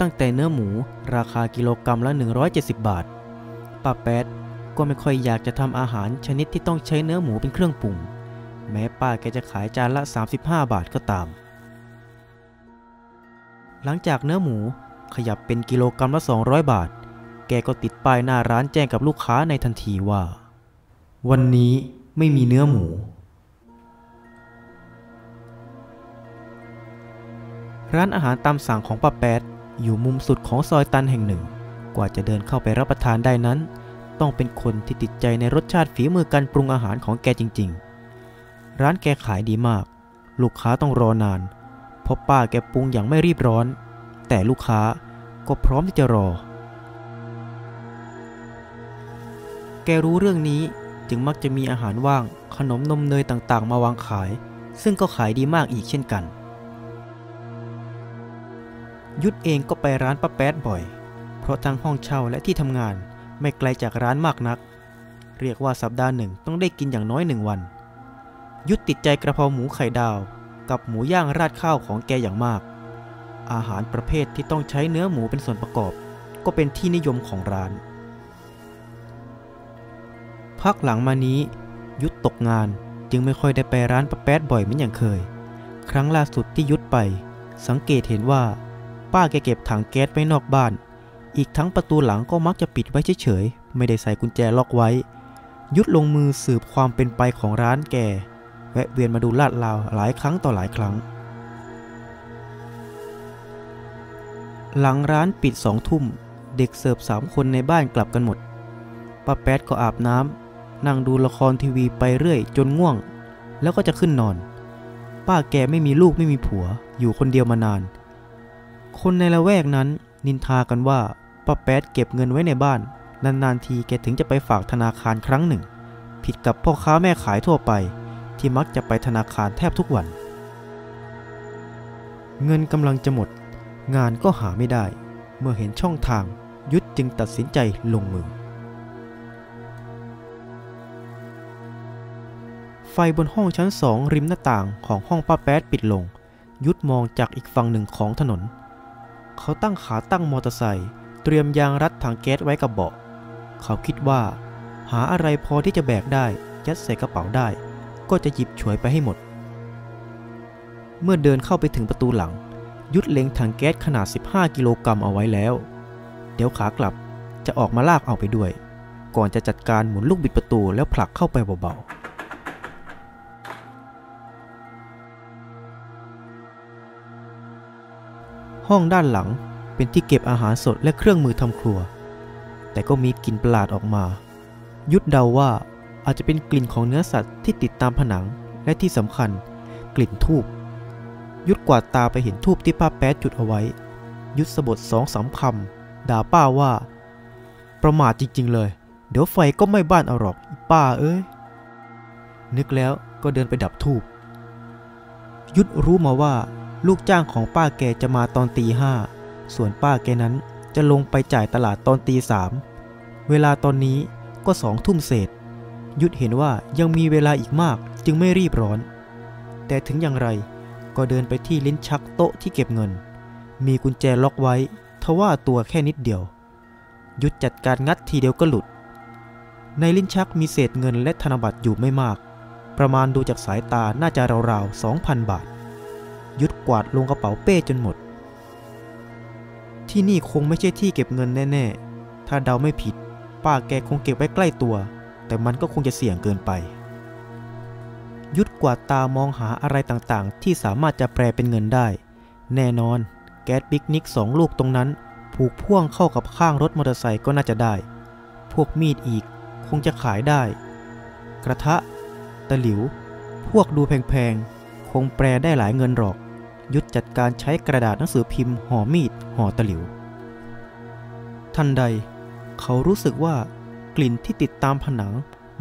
ตั้งแต่เนื้อหมูราคากิโลกรรัมละ 170 บาทป้าแป๊ดก็ไม่ค่อยอยากจะทำอาหารชนิดที่ต้องใช้เนื้อหมูเป็นเครื่องปรุง แม้ป้าแกจะขายจานละ 35 บาทก็ตาม หลังจากเนื้อหมูขยับเป็นกิโลกรรัมละ 200 บาท แกก็ติดป้ายหน้าร้านแจ้งกับลูกค้าในทันทีว่า วันนี้ไม่มีเนื้อหมูร้านอาหารตามสั่งของป้าแป๊ด อยู่มุมสุดของซอยตันแห่งหนึ่ง กว่าจะเดินเข้าไปรับประทานได้นั้น ต้องเป็นคนที่ติดใจในรสชาติฝีมือการปรุงอาหารของแกจริง ๆ ร้านแกขายดีมาก ลูกค้าต้องรอนาน เพราะป้าแกปรุงอย่างไม่รีบร้อน แต่ลูกค้าก็พร้อมที่จะรอ แกรู้เรื่องนี้จึงมักจะมีอาหารว่างขนมนมเนยต่างๆ มาวางขาย ซึ่งก็ขายดีมากอีกเช่นกัน ยุทธเองก็ไปร้านป้าแป๊ดบ่อย เพราะทั้งห้องเช่าและที่ทำงานไม่ไกลจากร้านมากนัก เรียกว่าสัปดาห์หนึ่งต้องได้กินอย่างน้อยหนึ่งวัน ยุทธติดใจกระเพราหมูไข่ดาว กับหมูย่างราดข้าวของแกอย่างมาก อาหารประเภทที่ต้องใช้เนื้อหมูเป็นส่วนประกอบ ก็เป็นที่นิยมของร้าน พักหลังมานี้ยุทธตกงานจึงไม่ค่อยได้ไปร้านป้าแป๊ดบ่อยเหมือนอย่างเคย ครั้งล่าสุดที่ยุทธไป สังเกตเห็นว่า ป้าแกเก็บถังแก๊สไว้นอกบ้าน อีกทั้งประตูหลังก็มักจะปิดไว้เฉยๆ ไม่ได้ใส่กุญแจล็อกไว้ ยุทธลงมือสืบความเป็นไปของร้านแก แวะเวียนมาดูลาดราวหลายครั้งต่อหลายครั้ง หลังร้านปิดสองทุ่ม เด็กเสิร์ฟสามคนในบ้านกลับกันหมด ป้าแป๊ดก็อาบน้ำนั่งดูละครทีวีไปเรื่อยจนง่วง แล้วก็จะขึ้นนอน ป้าแกไม่มีลูกไม่มีผัว อยู่คนเดียวมานาน คนในละแวกนั้นนินทากันว่าป้าแป๊ดเก็บเงินไว้ในบ้าน นานๆทีแกถึงจะไปฝากธนาคารครั้งหนึ่ง ผิดกับพ่อค้าแม่ขายทั่วไป ที่มักจะไปธนาคารแทบทุกวัน เงินกำลังจะหมด งานก็หาไม่ได้ เมื่อเห็นช่องทาง ยุทธจึงตัดสินใจลงมือ ไฟบนห้องชั้นสองริมหน้าต่างของห้องป้าแป๊ดปิดลง ยุทธมองจากอีกฝั่งหนึ่งของถนน เขาตั้งขาตั้งมอเตอร์ไซค์เตรียมยางรัดถังแก๊สไว้กับเบาะ เขาคิดว่า หาอะไรพอที่จะแบกได้ ยัดใส่กระเป๋าได้ ก็จะหยิบฉวยไปให้หมด เมื่อเดินเข้าไปถึงประตูหลัง ยุดเล็งถังแก๊สขนาด 15 กิโลกรัมเอาไว้แล้ว เดี๋ยวขากลับจะออกมาลากเอาไปด้วย ก่อนจะจัดการหมุนลูกบิดประตูแล้วผลักเข้าไปเบาๆ ห้องด้านหลังเป็นที่เก็บอาหารสดและเครื่องมือทำครัว แต่ก็มีกลิ่นประหลาดออกมา ยุดเดาว่าอาจจะเป็นกลิ่นของเนื้อสัตว์ที่ติดตามผนังและที่สำคัญ กลิ่นทูบยุดกวาดตาไปเห็นทูบที่ป้าแป๊ดจุดเอาไว้ ยุดสะบดสองสามคำด่าป้าว่า ประมาทจริง ๆ เลย เดี๋ยวไฟก็ไม่บ้านเอาหรอกป้าเอ้ยนึกแล้วก็เดินไปดับทูบยุดรู้มาว่า ลูกจ้างของป้าแกจะมาตอนตีห้า ส่วนป้าแกนั้นจะลงไปจ่ายตลาดตอนตีสามเวลาตอนนี้ก็สองทุ่มเศษ ยุดเห็นว่ายังมีเวลาอีกมากจึงไม่รีบร้อน แต่ถึงอย่างไรก็เดินไปที่ลิ้นชักโต๊ะที่เก็บเงิน มีกุญแจล็อกไว้ ทว่าตัวแค่นิดเดียว ยุดจัดการงัดทีเดียวก็หลุด ในลิ้นชักมีเศษเงินและธนบัตรอยู่ไม่มาก ประมาณดูจากสายตาน่าจะราวๆ2,000 บาท ยุดกวาดลงกระเป๋าเป้จนหมด ที่นี่คงไม่ใช่ที่เก็บเงินแน่ๆ ถ้าเดาไม่ผิด ป้าแกคงเก็บไว้ใกล้ตัว แต่มันก็คงจะเสี่ยงเกินไป ยุดกวาดตามองหาอะไรต่างๆ ที่สามารถจะแปลเป็นเงินได้ แน่นอน แก๊สปิกนิกสองลูกตรงนั้น ผูกพ่วงเข้ากับข้างรถมอเตอร์ไซค์ก็น่าจะได้ พวกมีดอีกคงจะขายได้ กระทะ ตะหลิว พวกดูแพงๆ คงแปลได้หลายเงินหรอก ยุดจัดการใช้กระดาษหนังสือพิมพ์ห่อมีดห่อตะหลิว ทันใด เขารู้สึกว่ากลิ่นที่ติดตามผนัง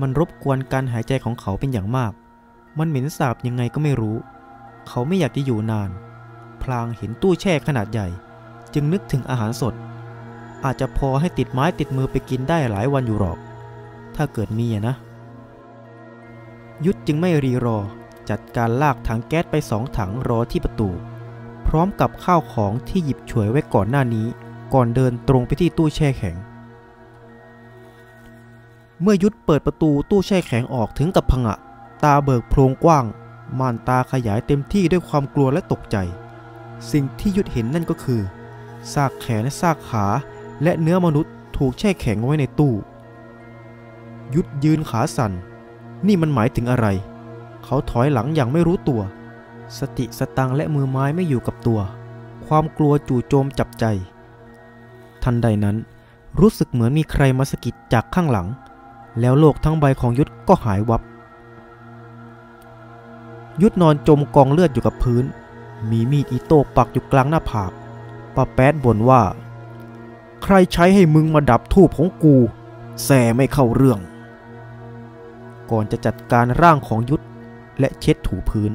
มันรบกวนการหายใจของเขาเป็นอย่างมาก มันเหม็นสาบยังไงก็ไม่รู้ เขาไม่อยากจะอยู่นาน พลางเห็นตู้แช่ขนาดใหญ่ จึงนึกถึงอาหารสด อาจจะพอให้ติดไม้ติดมือไปกินได้หลายวันอยู่หรอก ถ้าเกิดมีนะ ยุทธจึงไม่รีรอ จัดการลากถังแก๊สไปสองถังรอที่ประตู พร้อมกับข้าวของที่หยิบฉวยไว้ก่อนหน้านี้ ก่อนเดินตรงไปที่ตู้แช่แข็ง เมื่อยุทธเปิดประตูตู้แช่แข็งออกถึงกับพงะ ตาเบิกโพรงกว้าง ม่านตาขยายเต็มที่ด้วยความกลัวและตกใจ สิ่งที่ยุทธเห็นนั่นก็คือซากแขนและซากขา และเนื้อมนุษย์ถูกแช่แข็งไว้ในตู้ ยุทธยืนขาสั่น นี่มันหมายถึงอะไร เขาถอยหลังอย่างไม่รู้ตัว สติสตังและมือไม้ไม่อยู่กับตัว ความกลัวจู่โจมจับใจ ทันใดนั้น รู้สึกเหมือนมีใครมาสะกิดจากข้างหลัง แล้วโลกทั้งใบของยุทธก็หายวับ ยุทธนอนจมกองเลือดอยู่กับพื้น มีมีดอิโต้ปักอยู่กลางหน้าผากป้าแป๊ดบ่นว่า ใครใช้ให้มึงมาดับทูบของกูแส่ไม่เข้าเรื่อง ก่อนจะจัดการร่างของยุทธ และเช็ดถูพื้น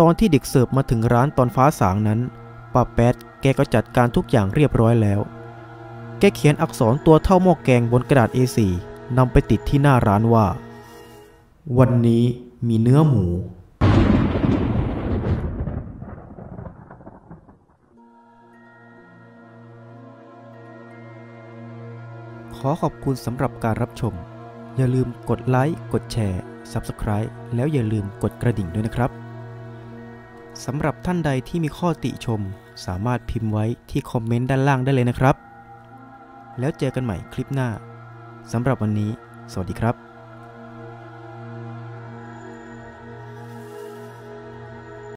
ตอนที่เด็กเสิร์ฟมาถึงร้านตอนฟ้าสางนั้นป้าแป๊ดแกก็จัดการทุกอย่างเรียบร้อยแล้ว แกเขียนอักษรตัวเท่าหม้อแกงบนกระดาษ A4 นำไปติดที่หน้าร้านว่า วันนี้มีเนื้อหมู ขอขอบคุณสำหรับการรับชม อย่าลืมกดไลค์กดแชร์ Subscribe แล้วอย่าลืมกดกระดิ่งด้วยนะครับสำหรับท่านใดที่มีข้อติชม สามารถพิมพ์ไว้ที่คอมเมนต์ด้านล่างได้เลยนะครับ แล้วเจอกันใหม่คลิปหน้าสำหรับวันนี้ สวัสดีครับ